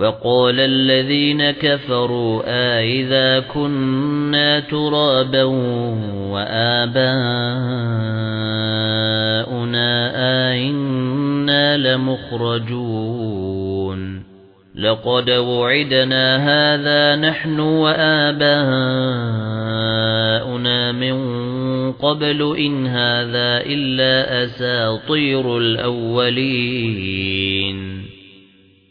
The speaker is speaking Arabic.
وَقَالَ الَّذِينَ كَفَرُوا أَإِذَا كُنَّا تُرَابًا وَآبَاؤُنَا أَئِنَّا لَمُخْرَجُونَ لَقَدْ وُعِدْنَا هَذَا نَحْنُ وَآبَاؤُنَا مِنْ قَبْلُ إِنْ هَذَا إِلَّا أَسَاطِيرُ الْأَوَّلِينَ